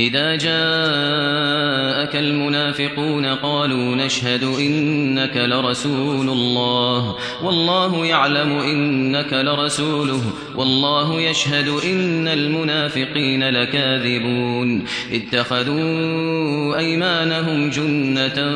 إذا جاءك المنافقون قالوا نشهد إنك لرسول الله والله يعلم إنك لرسوله والله يشهد إن المنافقين لكاذبون. اتخذوا أيمانهم جنة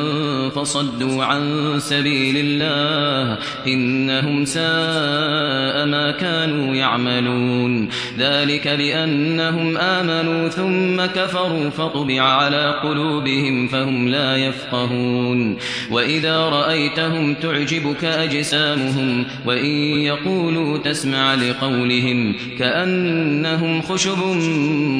فصدوا عن سبيل الله إنهم ساء ما كانوا يعملون. ذلك لأنهم آمنوا ثم كفروا كفروا فطبع على قلوبهم فهم لا يفقهون. وإذا رأيتهم تعجبك أجسامهم وإن يقولوا تسمع لقولهم كأنهم خشب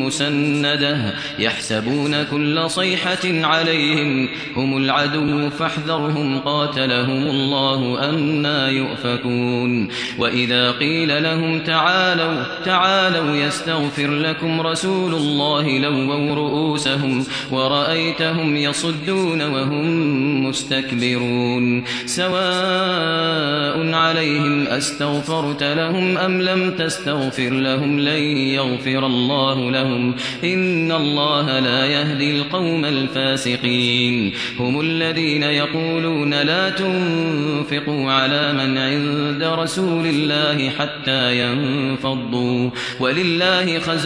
مسندة يحسبون كل صيحة عليهم هم العدو فاحذرهم قاتلهم الله أنا يؤفكون. وإذا قيل لهم تعالوا تعالوا يستغفر لكم رسول الله لو رؤوسهم ورأيتهم يصدون وهم مستكبرون سواء عليهم أستغفرت لهم أم لم تستغفر لهم لن يغفر الله لهم إن الله لا يهدي القوم الفاسقين هم الذين يقولون لا تنفقوا على من عند رسول الله حتى ينفضوا ولله خزائن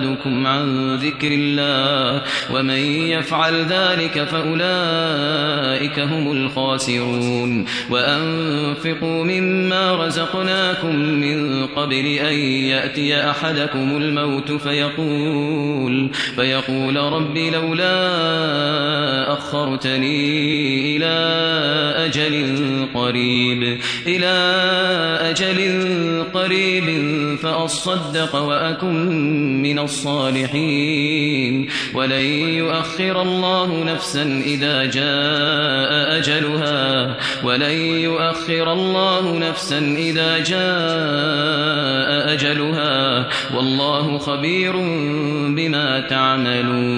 أولادكم عن ذكر الله ومن يفعل ذلك فأولئك هم الخاسرون وأنفقوا مما رزقناكم من قبل أن يأتي أحدكم الموت فيقول فيقول رب لولا أخرتني إلى أجل قريب إلى أجل قريب فأصدق وأكن من الصالحين. ولن يؤخر الله نفسا إذا جاء أجلها. ولن يؤخر الله نفسا إذا جاء أجلها. والله خبير بما تعملون.